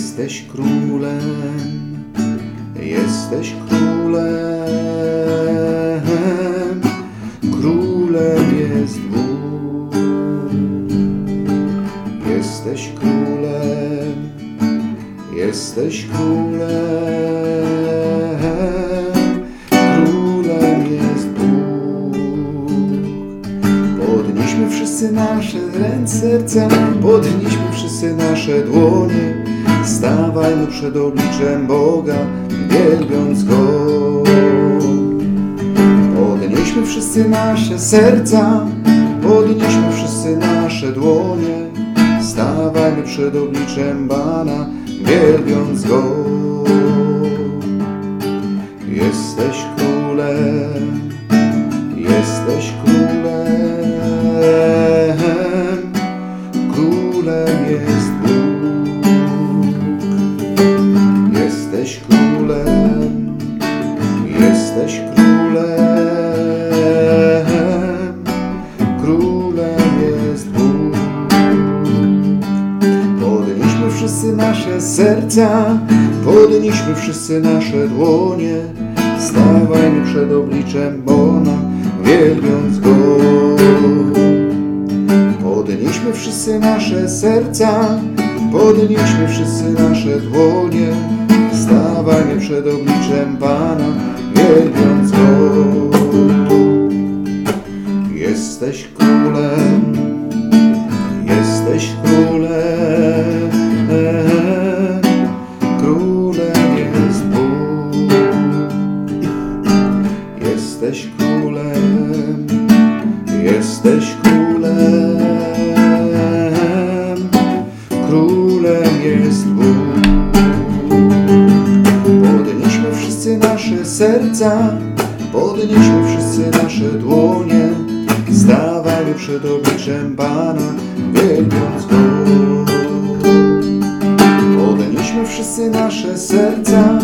Jesteś królem, jesteś królem, królem jest Bóg. Jesteś królem, jesteś królem, królem jest Bóg. Podnieśmy wszyscy nasze ręce, serca, podnieśmy wszyscy nasze dłonie. Stawajmy przed obliczem Boga, wielbiąc Go. Podnieśmy wszyscy nasze serca, podnieśmy wszyscy nasze dłonie. Stawajmy przed obliczem Pana, wielbiąc Go. Jesteś wszyscy nasze serca, podnieśmy wszyscy nasze dłonie, stawajmy przed obliczem Bona, wielbiąc Go. Podnieśmy wszyscy nasze serca, podnieśmy wszyscy nasze dłonie, stawajmy przed obliczem Pana, Jesteś królem, jesteś królem, królem jest Bóg. Podnieśmy wszyscy nasze serca, podnieśmy wszyscy nasze dłonie, stawajmy przed obliczem Pana, wielbiąc Go. Podnieśmy wszyscy nasze serca,